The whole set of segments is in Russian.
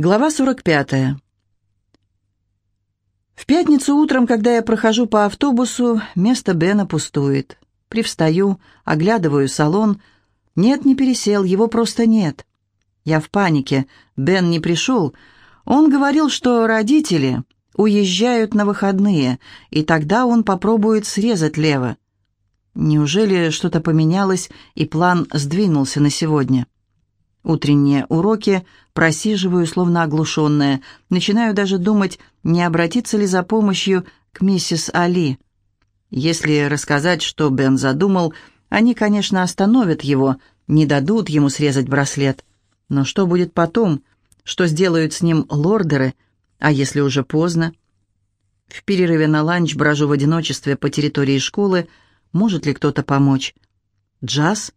Глава 45. В пятницу утром, когда я прохожу по автобусу, место Бена пустует. Привстаю, оглядываю салон. Нет, не пересел, его просто нет. Я в панике. Бен не пришел. Он говорил, что родители уезжают на выходные, и тогда он попробует срезать лево. Неужели что-то поменялось, и план сдвинулся на сегодня? Утренние уроки просиживаю, словно оглушенная. Начинаю даже думать, не обратиться ли за помощью к миссис Али. Если рассказать, что Бен задумал, они, конечно, остановят его, не дадут ему срезать браслет. Но что будет потом? Что сделают с ним лордеры? А если уже поздно? В перерыве на ланч брожу в одиночестве по территории школы. Может ли кто-то помочь? Джаз?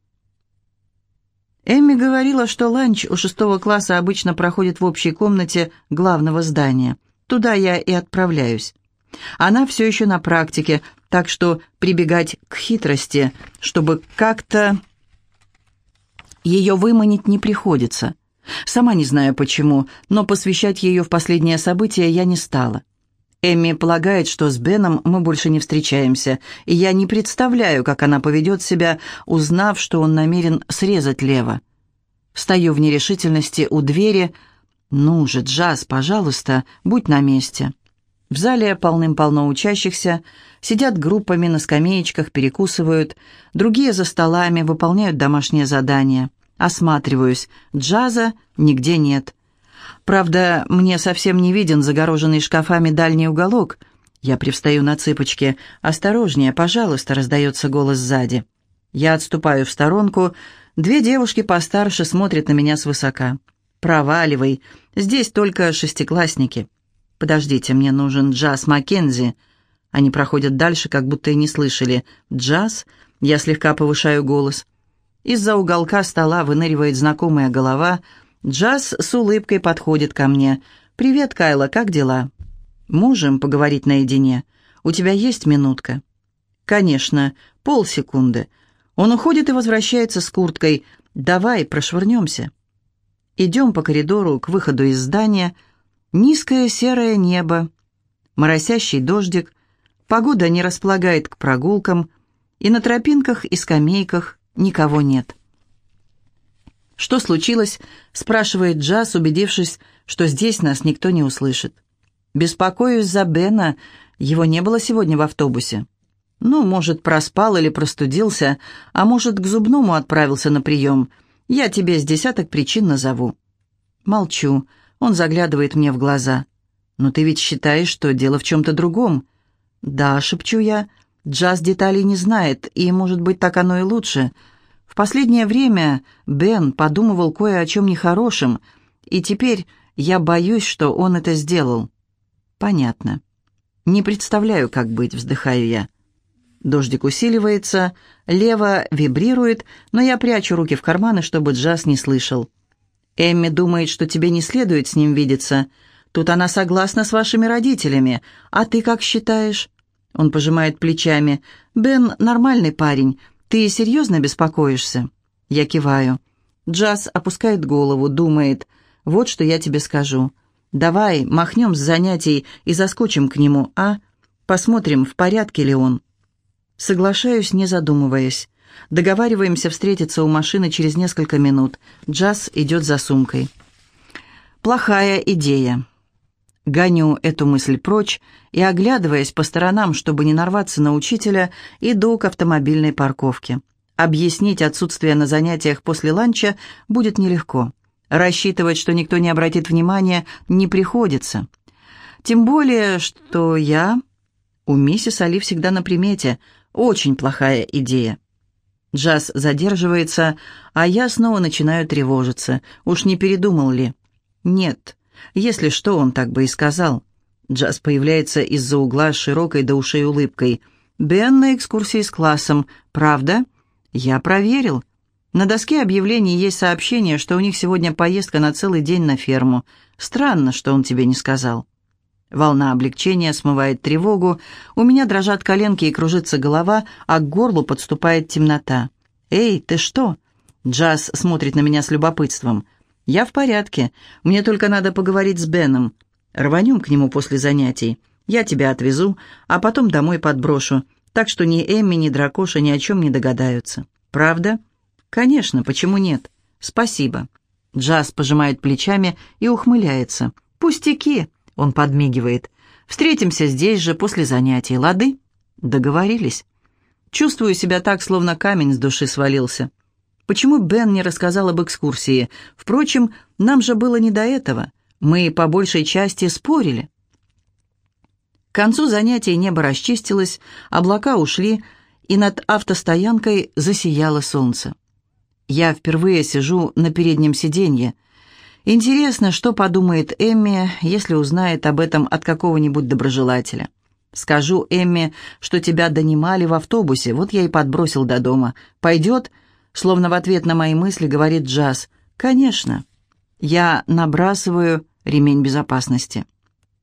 Эмми говорила, что ланч у шестого класса обычно проходит в общей комнате главного здания. Туда я и отправляюсь. Она все еще на практике, так что прибегать к хитрости, чтобы как-то ее выманить не приходится. Сама не знаю почему, но посвящать ее в последнее событие я не стала. Эмми полагает, что с Беном мы больше не встречаемся, и я не представляю, как она поведет себя, узнав, что он намерен срезать Лева. Стою в нерешительности у двери. «Ну же, Джаз, пожалуйста, будь на месте». В зале полным-полно учащихся, сидят группами на скамеечках, перекусывают, другие за столами выполняют домашние задания. Осматриваюсь, джаза нигде нет. Правда, мне совсем не виден загороженный шкафами дальний уголок. Я привстаю на цыпочки. «Осторожнее, пожалуйста», — раздается голос сзади. Я отступаю в сторонку. Две девушки постарше смотрят на меня свысока. «Проваливай. Здесь только шестиклассники». «Подождите, мне нужен Джаз Маккензи». Они проходят дальше, как будто и не слышали. «Джаз?» Я слегка повышаю голос. Из-за уголка стола выныривает знакомая голова — Джаз с улыбкой подходит ко мне. «Привет, Кайла, как дела?» «Можем поговорить наедине? У тебя есть минутка?» «Конечно, полсекунды». Он уходит и возвращается с курткой. «Давай, прошвырнемся». Идем по коридору к выходу из здания. Низкое серое небо, моросящий дождик. Погода не располагает к прогулкам, и на тропинках и скамейках никого нет. «Что случилось?» — спрашивает Джаз, убедившись, что здесь нас никто не услышит. «Беспокоюсь за Бена. Его не было сегодня в автобусе. Ну, может, проспал или простудился, а может, к зубному отправился на прием. Я тебе с десяток причин назову». Молчу. Он заглядывает мне в глаза. «Но ты ведь считаешь, что дело в чем-то другом?» «Да», — шепчу я. «Джаз деталей не знает, и, может быть, так оно и лучше». В последнее время Бен подумывал кое о чем нехорошем, и теперь я боюсь, что он это сделал. Понятно. Не представляю, как быть, вздыхаю я. Дождик усиливается, лево вибрирует, но я прячу руки в карманы, чтобы Джаз не слышал. Эмми думает, что тебе не следует с ним видеться. Тут она согласна с вашими родителями. А ты как считаешь?» Он пожимает плечами. «Бен нормальный парень, «Ты серьезно беспокоишься?» Я киваю. Джаз опускает голову, думает. «Вот что я тебе скажу. Давай махнем с занятий и заскочим к нему, а? Посмотрим, в порядке ли он». Соглашаюсь, не задумываясь. Договариваемся встретиться у машины через несколько минут. Джаз идет за сумкой. Плохая идея. Гоню эту мысль прочь и, оглядываясь по сторонам, чтобы не нарваться на учителя, иду к автомобильной парковке. Объяснить отсутствие на занятиях после ланча будет нелегко. Рассчитывать, что никто не обратит внимания, не приходится. Тем более, что я... У миссис Али всегда на примете. Очень плохая идея. Джаз задерживается, а я снова начинаю тревожиться. Уж не передумал ли? Нет, если что, он так бы и сказал. Джаз появляется из-за угла с широкой до ушей улыбкой. «Бен на экскурсии с классом. Правда?» «Я проверил. На доске объявлений есть сообщение, что у них сегодня поездка на целый день на ферму. Странно, что он тебе не сказал». Волна облегчения смывает тревогу, у меня дрожат коленки и кружится голова, а к горлу подступает темнота. «Эй, ты что?» Джаз смотрит на меня с любопытством. «Я в порядке. Мне только надо поговорить с Беном. Рванем к нему после занятий. Я тебя отвезу, а потом домой подброшу, так что ни Эмми, ни Дракоша ни о чем не догадаются. Правда?» «Конечно, почему нет? Спасибо». Джаз пожимает плечами и ухмыляется. «Пустяки!» — он подмигивает. «Встретимся здесь же после занятий, лады?» «Договорились». Чувствую себя так, словно камень с души свалился. Почему Бен не рассказал об экскурсии? Впрочем, нам же было не до этого. Мы по большей части спорили. К концу занятий небо расчистилось, облака ушли, и над автостоянкой засияло солнце. Я впервые сижу на переднем сиденье. Интересно, что подумает Эмми, если узнает об этом от какого-нибудь доброжелателя. Скажу Эмме, что тебя донимали в автобусе, вот я и подбросил до дома. Пойдет?» Словно в ответ на мои мысли говорит Джаз. «Конечно». Я набрасываю ремень безопасности.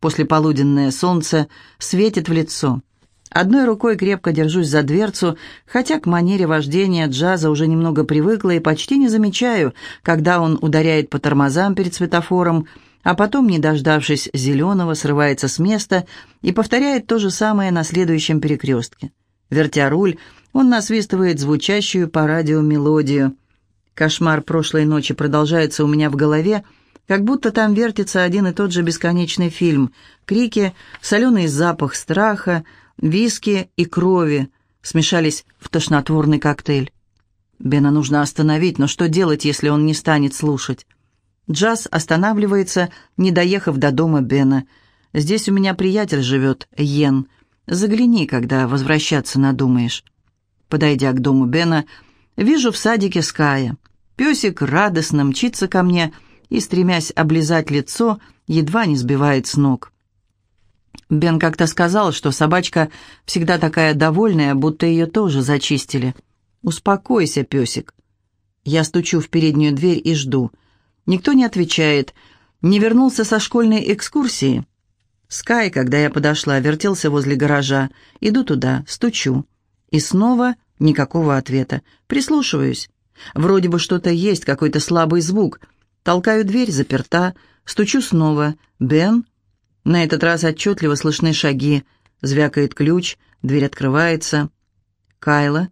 Послеполуденное солнце светит в лицо. Одной рукой крепко держусь за дверцу, хотя к манере вождения джаза уже немного привыкла и почти не замечаю, когда он ударяет по тормозам перед светофором, а потом, не дождавшись зеленого, срывается с места и повторяет то же самое на следующем перекрестке. Вертя руль, он насвистывает звучащую по радио мелодию. Кошмар прошлой ночи продолжается у меня в голове, как будто там вертится один и тот же бесконечный фильм. Крики, соленый запах страха, виски и крови смешались в тошнотворный коктейль. Бена нужно остановить, но что делать, если он не станет слушать? Джаз останавливается, не доехав до дома Бена. «Здесь у меня приятель живет, Йен. Загляни, когда возвращаться надумаешь». Подойдя к дому Бена, вижу в садике Ская. Песик радостно мчится ко мне и, стремясь облизать лицо, едва не сбивает с ног. Бен как-то сказал, что собачка всегда такая довольная, будто ее тоже зачистили. «Успокойся, песик». Я стучу в переднюю дверь и жду – Никто не отвечает. Не вернулся со школьной экскурсии. Скай, когда я подошла, вертелся возле гаража. Иду туда, стучу. И снова никакого ответа. Прислушиваюсь. Вроде бы что-то есть, какой-то слабый звук. Толкаю дверь, заперта. Стучу снова. «Бен?» На этот раз отчетливо слышны шаги. Звякает ключ, дверь открывается. «Кайла?»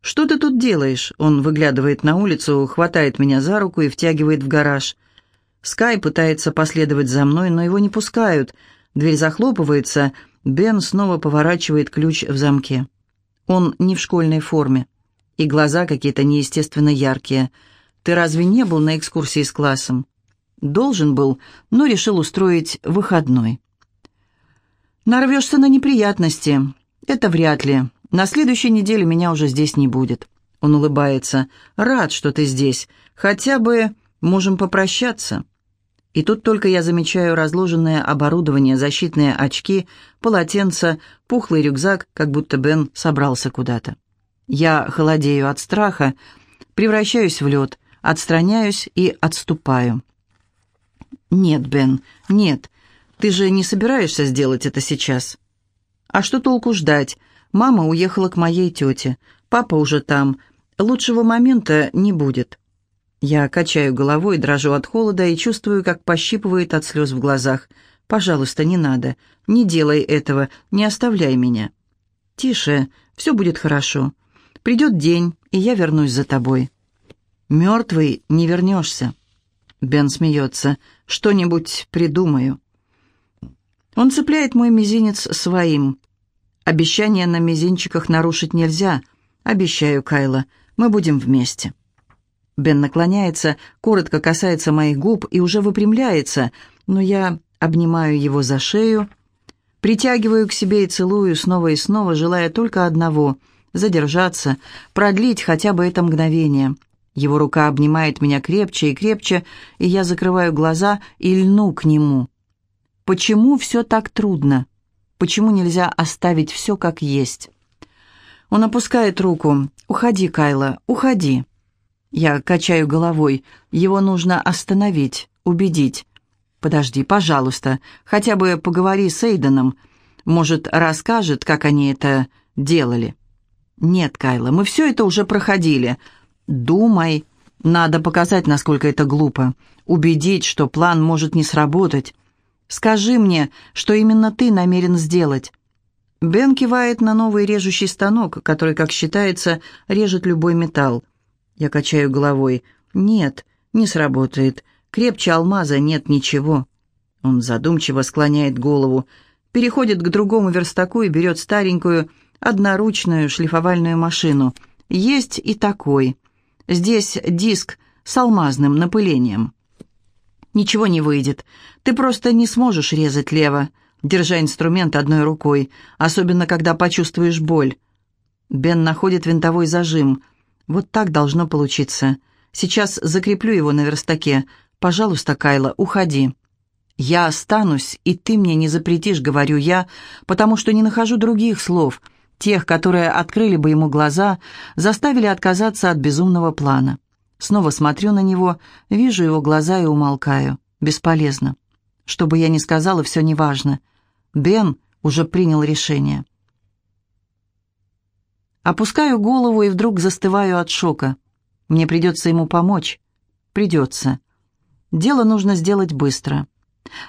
«Что ты тут делаешь?» Он выглядывает на улицу, хватает меня за руку и втягивает в гараж. Скай пытается последовать за мной, но его не пускают. Дверь захлопывается, Бен снова поворачивает ключ в замке. Он не в школьной форме, и глаза какие-то неестественно яркие. «Ты разве не был на экскурсии с классом?» «Должен был, но решил устроить выходной». «Нарвешься на неприятности. Это вряд ли. На следующей неделе меня уже здесь не будет. Он улыбается. Рад, что ты здесь. Хотя бы можем попрощаться. И тут только я замечаю разложенное оборудование, защитные очки, полотенце, пухлый рюкзак, как будто Бен собрался куда-то. Я холодею от страха, превращаюсь в лед, отстраняюсь и отступаю. «Нет, Бен, нет, ты же не собираешься сделать это сейчас?» «А что толку ждать? Мама уехала к моей тете. Папа уже там. Лучшего момента не будет. Я качаю головой, дрожу от холода и чувствую, как пощипывает от слез в глазах. «Пожалуйста, не надо. Не делай этого. Не оставляй меня». «Тише. Все будет хорошо. Придет день, и я вернусь за тобой». «Мертвый не вернешься». Бен смеется. «Что-нибудь придумаю». Он цепляет мой мизинец своим. Обещание на мизинчиках нарушить нельзя. Обещаю, Кайла, мы будем вместе». Бен наклоняется, коротко касается моих губ и уже выпрямляется, но я обнимаю его за шею, притягиваю к себе и целую снова и снова, желая только одного — задержаться, продлить хотя бы это мгновение. Его рука обнимает меня крепче и крепче, и я закрываю глаза и льну к нему. Почему все так трудно? Почему нельзя оставить все как есть? Он опускает руку. «Уходи, Кайла, уходи». Я качаю головой. Его нужно остановить, убедить. «Подожди, пожалуйста, хотя бы поговори с Эйденом. Может, расскажет, как они это делали». «Нет, Кайла, мы все это уже проходили. Думай, Надо показать, насколько это глупо. Убедить, что план может не сработать. Скажи мне, что именно ты намерен сделать. Бен кивает на новый режущий станок, который, как считается, режет любой металл. Я качаю головой. «Нет, не сработает. Крепче алмаза нет ничего». Он задумчиво склоняет голову, переходит к другому верстаку и берет старенькую, одноручную шлифовальную машину. Есть и такой. Здесь диск с алмазным напылением. Ничего не выйдет. Ты просто не сможешь резать лево держа инструмент одной рукой, особенно когда почувствуешь боль. Бен находит винтовой зажим. Вот так должно получиться. Сейчас закреплю его на верстаке. Пожалуйста, Кайла, уходи. Я останусь, и ты мне не запретишь, говорю я, потому что не нахожу других слов, тех, которые открыли бы ему глаза, заставили отказаться от безумного плана. Снова смотрю на него, вижу его глаза и умолкаю. Бесполезно. Что бы я ни сказала, все неважно. Бен уже принял решение. Опускаю голову и вдруг застываю от шока. Мне придется ему помочь. Придется. Дело нужно сделать быстро.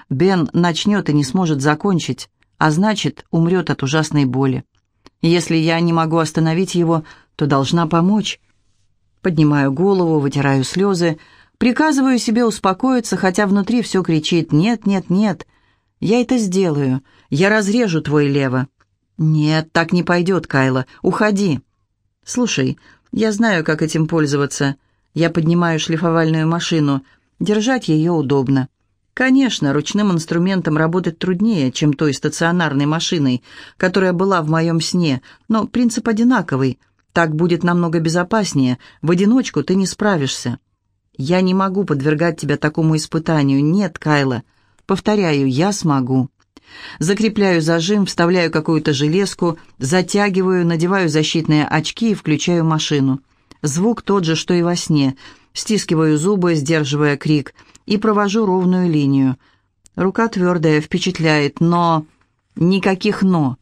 Бен начнет и не сможет закончить, а значит, умрет от ужасной боли. Если я не могу остановить его, то должна помочь. Поднимаю голову, вытираю слезы, Приказываю себе успокоиться, хотя внутри все кричит «нет, нет, нет». Я это сделаю. Я разрежу твой лево. Нет, так не пойдет, Кайла. Уходи. Слушай, я знаю, как этим пользоваться. Я поднимаю шлифовальную машину. Держать ее удобно. Конечно, ручным инструментом работать труднее, чем той стационарной машиной, которая была в моем сне, но принцип одинаковый. Так будет намного безопаснее. В одиночку ты не справишься. Я не могу подвергать тебя такому испытанию. Нет, Кайла. Повторяю, я смогу. Закрепляю зажим, вставляю какую-то железку, затягиваю, надеваю защитные очки и включаю машину. Звук тот же, что и во сне. Стискиваю зубы, сдерживая крик, и провожу ровную линию. Рука твердая, впечатляет, но... Никаких «но».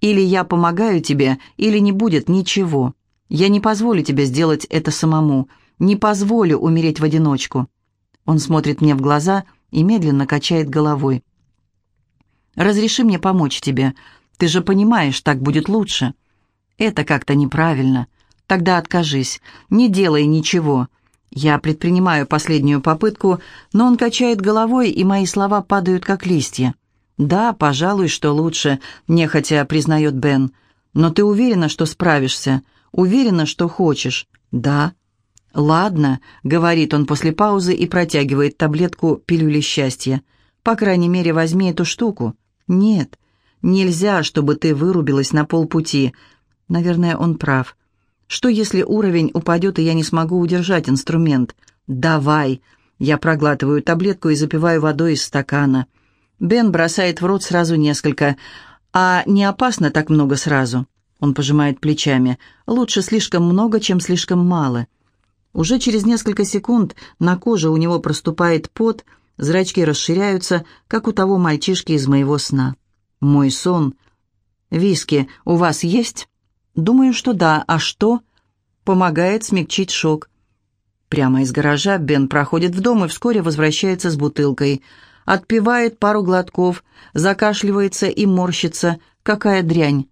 Или я помогаю тебе, или не будет ничего. Я не позволю тебе сделать это самому не позволю умереть в одиночку». Он смотрит мне в глаза и медленно качает головой. «Разреши мне помочь тебе. Ты же понимаешь, так будет лучше». «Это как-то неправильно. Тогда откажись. Не делай ничего». Я предпринимаю последнюю попытку, но он качает головой, и мои слова падают как листья. «Да, пожалуй, что лучше», — нехотя признает Бен. «Но ты уверена, что справишься? Уверена, что хочешь?» «Да». «Ладно», — говорит он после паузы и протягивает таблетку пилюли счастья. «По крайней мере, возьми эту штуку». «Нет, нельзя, чтобы ты вырубилась на полпути». Наверное, он прав. «Что, если уровень упадет, и я не смогу удержать инструмент?» «Давай!» Я проглатываю таблетку и запиваю водой из стакана. Бен бросает в рот сразу несколько. «А не опасно так много сразу?» Он пожимает плечами. «Лучше слишком много, чем слишком мало». Уже через несколько секунд на коже у него проступает пот, зрачки расширяются, как у того мальчишки из моего сна. Мой сон. «Виски у вас есть?» «Думаю, что да. А что?» «Помогает смягчить шок». Прямо из гаража Бен проходит в дом и вскоре возвращается с бутылкой. Отпивает пару глотков, закашливается и морщится. Какая дрянь!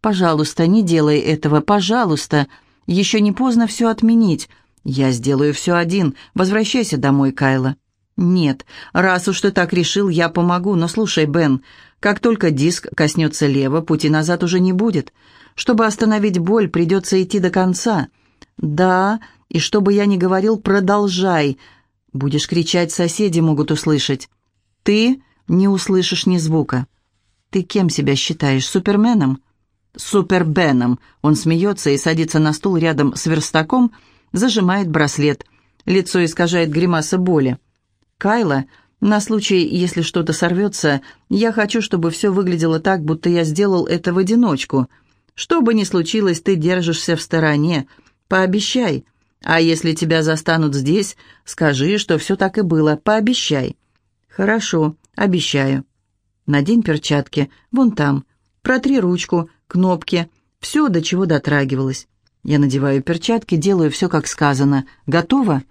«Пожалуйста, не делай этого, пожалуйста. Еще не поздно все отменить. «Я сделаю все один. Возвращайся домой, Кайла». «Нет, раз уж ты так решил, я помогу, но слушай, Бен, как только диск коснется лево, пути назад уже не будет. Чтобы остановить боль, придется идти до конца». «Да, и чтобы я не говорил, продолжай. Будешь кричать, соседи могут услышать. Ты не услышишь ни звука. Ты кем себя считаешь, суперменом?» «Супербеном». Он смеется и садится на стул рядом с верстаком, зажимает браслет. Лицо искажает гримаса боли. «Кайла, на случай, если что-то сорвется, я хочу, чтобы все выглядело так, будто я сделал это в одиночку. Что бы ни случилось, ты держишься в стороне. Пообещай. А если тебя застанут здесь, скажи, что все так и было. Пообещай». «Хорошо, обещаю». Надень перчатки, вон там. Протри ручку, кнопки, все, до чего дотрагивалась. Я надеваю перчатки, делаю все, как сказано. Готово?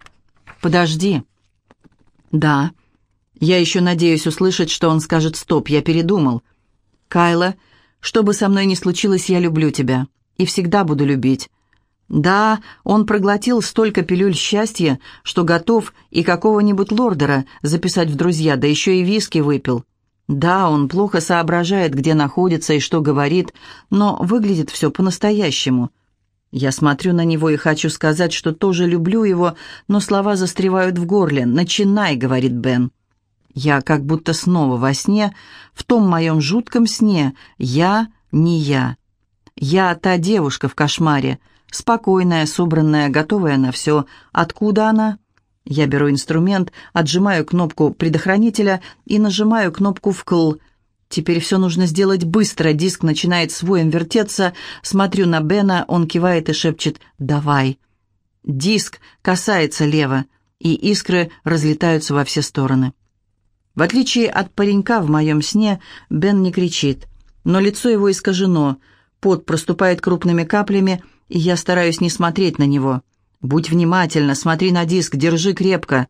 Подожди. Да. Я еще надеюсь услышать, что он скажет «стоп», я передумал. Кайла, что бы со мной ни случилось, я люблю тебя. И всегда буду любить. Да, он проглотил столько пилюль счастья, что готов и какого-нибудь лордера записать в друзья, да еще и виски выпил. Да, он плохо соображает, где находится и что говорит, но выглядит все по-настоящему. Я смотрю на него и хочу сказать, что тоже люблю его, но слова застревают в горле. «Начинай», — говорит Бен. Я как будто снова во сне, в том моем жутком сне. Я не я. Я та девушка в кошмаре, спокойная, собранная, готовая на все. Откуда она? Я беру инструмент, отжимаю кнопку предохранителя и нажимаю кнопку «вкл». Теперь все нужно сделать быстро. Диск начинает своем вертеться. Смотрю на Бена, он кивает и шепчет «давай». Диск касается лево, и искры разлетаются во все стороны. В отличие от паренька в моем сне, Бен не кричит, но лицо его искажено, пот проступает крупными каплями, и я стараюсь не смотреть на него. «Будь внимательна, смотри на диск, держи крепко».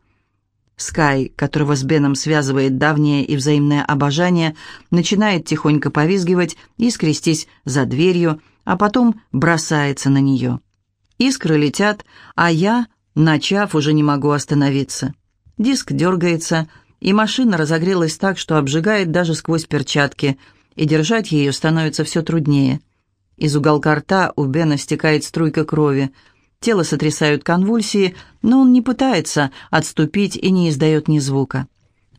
Скай, которого с Беном связывает давнее и взаимное обожание, начинает тихонько повизгивать и скрестись за дверью, а потом бросается на нее. Искры летят, а я, начав, уже не могу остановиться. Диск дергается, и машина разогрелась так, что обжигает даже сквозь перчатки, и держать ее становится все труднее. Из уголка рта у Бена стекает струйка крови – Тело сотрясают конвульсии, но он не пытается отступить и не издает ни звука.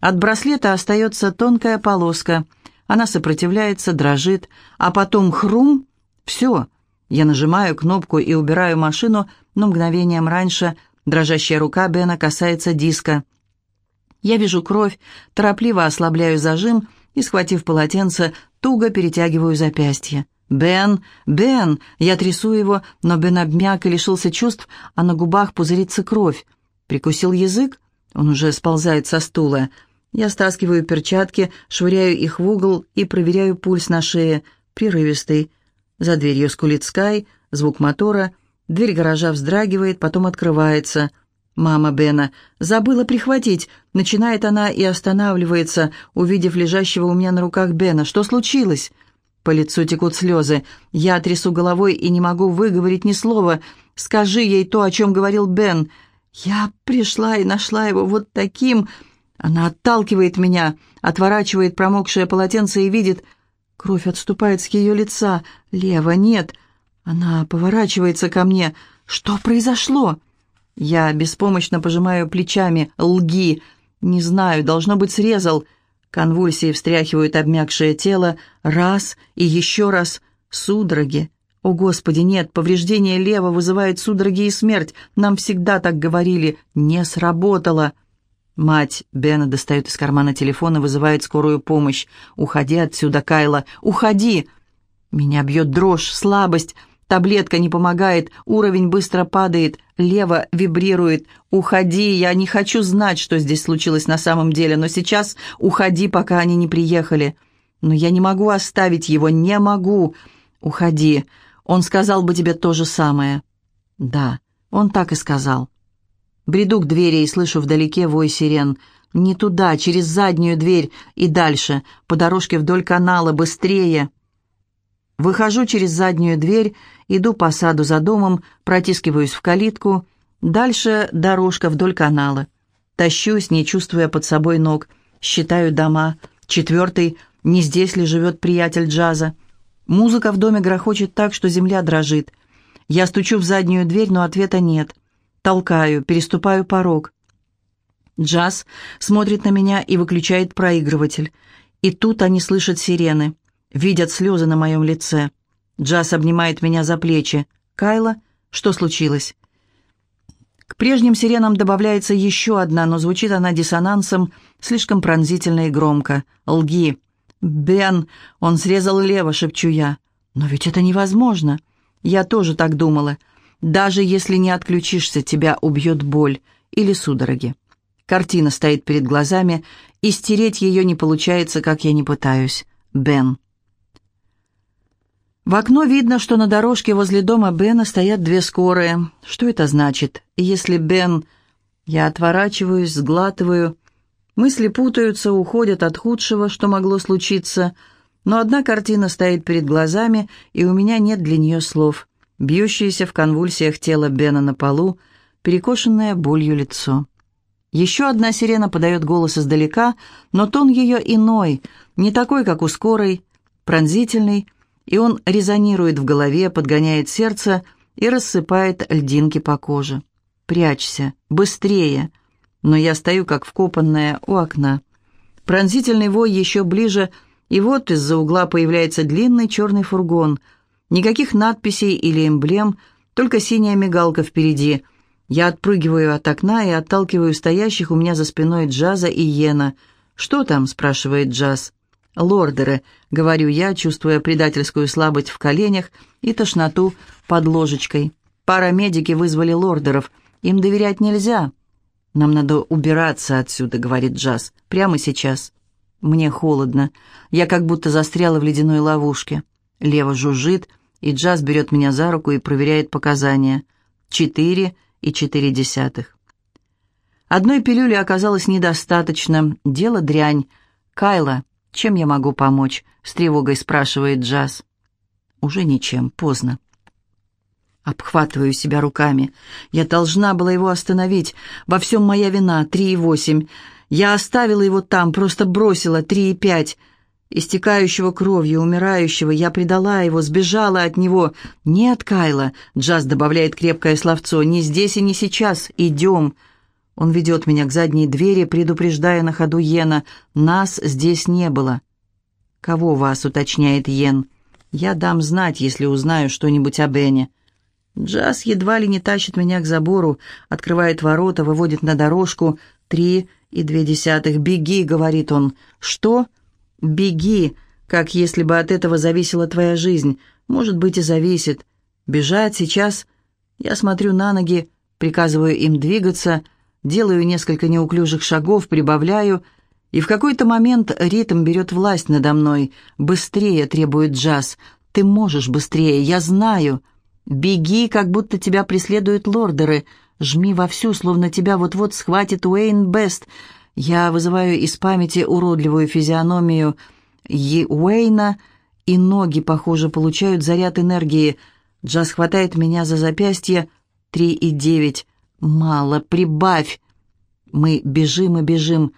От браслета остается тонкая полоска. Она сопротивляется, дрожит, а потом хрум. Все. Я нажимаю кнопку и убираю машину, но мгновением раньше дрожащая рука Бена касается диска. Я вижу кровь, торопливо ослабляю зажим и, схватив полотенце, туго перетягиваю запястье. «Бен! Бен!» Я трясу его, но Бен обмяк и лишился чувств, а на губах пузырится кровь. Прикусил язык? Он уже сползает со стула. Я стаскиваю перчатки, швыряю их в угол и проверяю пульс на шее. Прерывистый. За дверью скулит Скай, звук мотора. Дверь гаража вздрагивает, потом открывается. «Мама Бена, забыла прихватить!» Начинает она и останавливается, увидев лежащего у меня на руках Бена. «Что случилось?» По лицу текут слезы. Я трясу головой и не могу выговорить ни слова. Скажи ей то, о чем говорил Бен. Я пришла и нашла его вот таким. Она отталкивает меня, отворачивает промокшее полотенце и видит... Кровь отступает с ее лица. Лево нет. Она поворачивается ко мне. Что произошло? Я беспомощно пожимаю плечами. Лги. Не знаю, должно быть, срезал. Конвульсии встряхивают обмякшее тело. Раз и еще раз. Судороги. О, Господи, нет, повреждение лева вызывает судороги и смерть. Нам всегда так говорили. Не сработало. Мать Бена достает из кармана телефон и вызывает скорую помощь. «Уходи отсюда, Кайла! Уходи!» Меня бьет дрожь, слабость. Таблетка не помогает, уровень быстро падает, лево вибрирует. «Уходи, я не хочу знать, что здесь случилось на самом деле, но сейчас уходи, пока они не приехали. Но я не могу оставить его, не могу. Уходи, он сказал бы тебе то же самое». «Да, он так и сказал». Бреду к двери и слышу вдалеке вой сирен. «Не туда, через заднюю дверь и дальше, по дорожке вдоль канала, быстрее!» Выхожу через заднюю дверь, иду по саду за домом, протискиваюсь в калитку. Дальше дорожка вдоль канала. Тащусь, не чувствуя под собой ног. Считаю дома. Четвертый, не здесь ли живет приятель джаза. Музыка в доме грохочет так, что земля дрожит. Я стучу в заднюю дверь, но ответа нет. Толкаю, переступаю порог. Джаз смотрит на меня и выключает проигрыватель. И тут они слышат сирены видят слезы на моем лице. Джаз обнимает меня за плечи. «Кайла, что случилось?» К прежним сиренам добавляется еще одна, но звучит она диссонансом, слишком пронзительно и громко. «Лги!» «Бен!» Он срезал лево, шепчу я. «Но ведь это невозможно!» Я тоже так думала. Даже если не отключишься, тебя убьет боль или судороги. Картина стоит перед глазами, и стереть ее не получается, как я не пытаюсь. Бен. В окно видно, что на дорожке возле дома Бена стоят две скорые. Что это значит? Если Бен... Я отворачиваюсь, сглатываю. Мысли путаются, уходят от худшего, что могло случиться. Но одна картина стоит перед глазами, и у меня нет для нее слов. Бьющееся в конвульсиях тело Бена на полу, перекошенное болью лицо. Еще одна сирена подает голос издалека, но тон ее иной, не такой, как у скорой, пронзительный, и он резонирует в голове, подгоняет сердце и рассыпает льдинки по коже. «Прячься! Быстрее!» Но я стою, как вкопанная, у окна. Пронзительный вой еще ближе, и вот из-за угла появляется длинный черный фургон. Никаких надписей или эмблем, только синяя мигалка впереди. Я отпрыгиваю от окна и отталкиваю стоящих у меня за спиной Джаза и Йена. «Что там?» — спрашивает Джаз. «Лордеры», — говорю я, чувствуя предательскую слабость в коленях и тошноту под ложечкой. «Парамедики вызвали лордеров. Им доверять нельзя». «Нам надо убираться отсюда», — говорит Джаз. «Прямо сейчас». Мне холодно. Я как будто застряла в ледяной ловушке. Лево жужжит, и Джаз берет меня за руку и проверяет показания. Четыре и четыре десятых. Одной пилюли оказалось недостаточно. Дело дрянь. Кайла «Чем я могу помочь?» — с тревогой спрашивает Джаз. «Уже ничем, поздно». Обхватываю себя руками. Я должна была его остановить. Во всем моя вина. Три и восемь. Я оставила его там, просто бросила. Три и пять. Истекающего кровью, умирающего, я предала его, сбежала от него. «Нет, Кайла», — Джаз добавляет крепкое словцо, — «не здесь и не сейчас. Идем». Он ведет меня к задней двери, предупреждая на ходу Йена. «Нас здесь не было». «Кого вас?» — уточняет Йен. «Я дам знать, если узнаю что-нибудь о Бене». Джаз едва ли не тащит меня к забору, открывает ворота, выводит на дорожку. «Три и две десятых. Беги!» — говорит он. «Что?» «Беги!» Как если бы от этого зависела твоя жизнь. Может быть, и зависит. Бежать сейчас... Я смотрю на ноги, приказываю им двигаться — делаю несколько неуклюжих шагов, прибавляю, и в какой-то момент ритм берет власть надо мной. «Быстрее!» — требует джаз. «Ты можешь быстрее, я знаю!» «Беги, как будто тебя преследуют лордеры!» «Жми вовсю, словно тебя вот-вот схватит Уэйн Бест!» Я вызываю из памяти уродливую физиономию Е. Уэйна, и ноги, похоже, получают заряд энергии. Джаз хватает меня за запястье. Три и девять. «Мало, прибавь!» Мы бежим и бежим.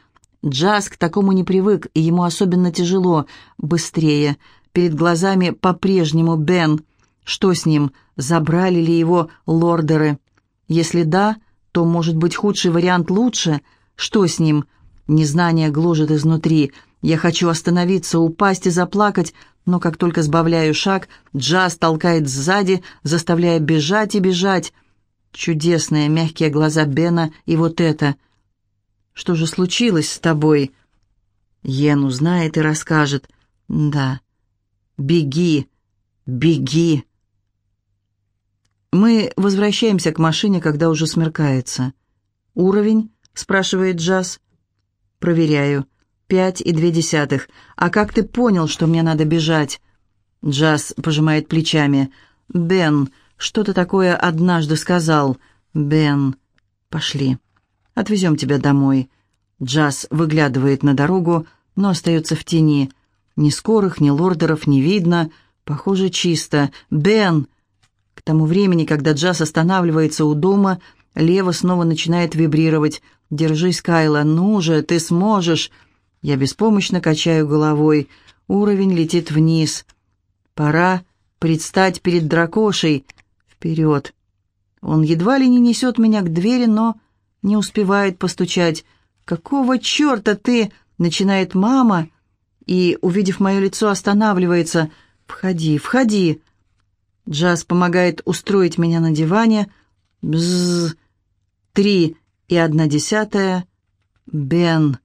Джаз к такому не привык, и ему особенно тяжело. Быстрее. Перед глазами по-прежнему Бен. Что с ним? Забрали ли его лордеры? Если да, то, может быть, худший вариант лучше? Что с ним? Незнание гложет изнутри. Я хочу остановиться, упасть и заплакать, но как только сбавляю шаг, Джаз толкает сзади, заставляя бежать и бежать. Чудесные мягкие глаза Бена и вот это. Что же случилось с тобой? Йен узнает и расскажет. Да. Беги, беги. Мы возвращаемся к машине, когда уже смеркается. «Уровень?» — спрашивает Джаз. «Проверяю. Пять и две десятых. А как ты понял, что мне надо бежать?» Джаз пожимает плечами. «Бен, что-то такое однажды сказал. «Бен, пошли. Отвезем тебя домой». Джаз выглядывает на дорогу, но остается в тени. Ни скорых, ни лордеров не видно. Похоже, чисто. «Бен!» К тому времени, когда Джаз останавливается у дома, Лево снова начинает вибрировать. «Держись, Кайла, ну же, ты сможешь!» Я беспомощно качаю головой. Уровень летит вниз. Пора предстать перед дракошей вперед. Он едва ли не несет меня к двери, но не успевает постучать. «Какого черта ты?» — начинает мама, и, увидев мое лицо, останавливается. «Входи, входи!» Джаз помогает устроить меня на диване. Бзз. Три и одна десятая. Бен.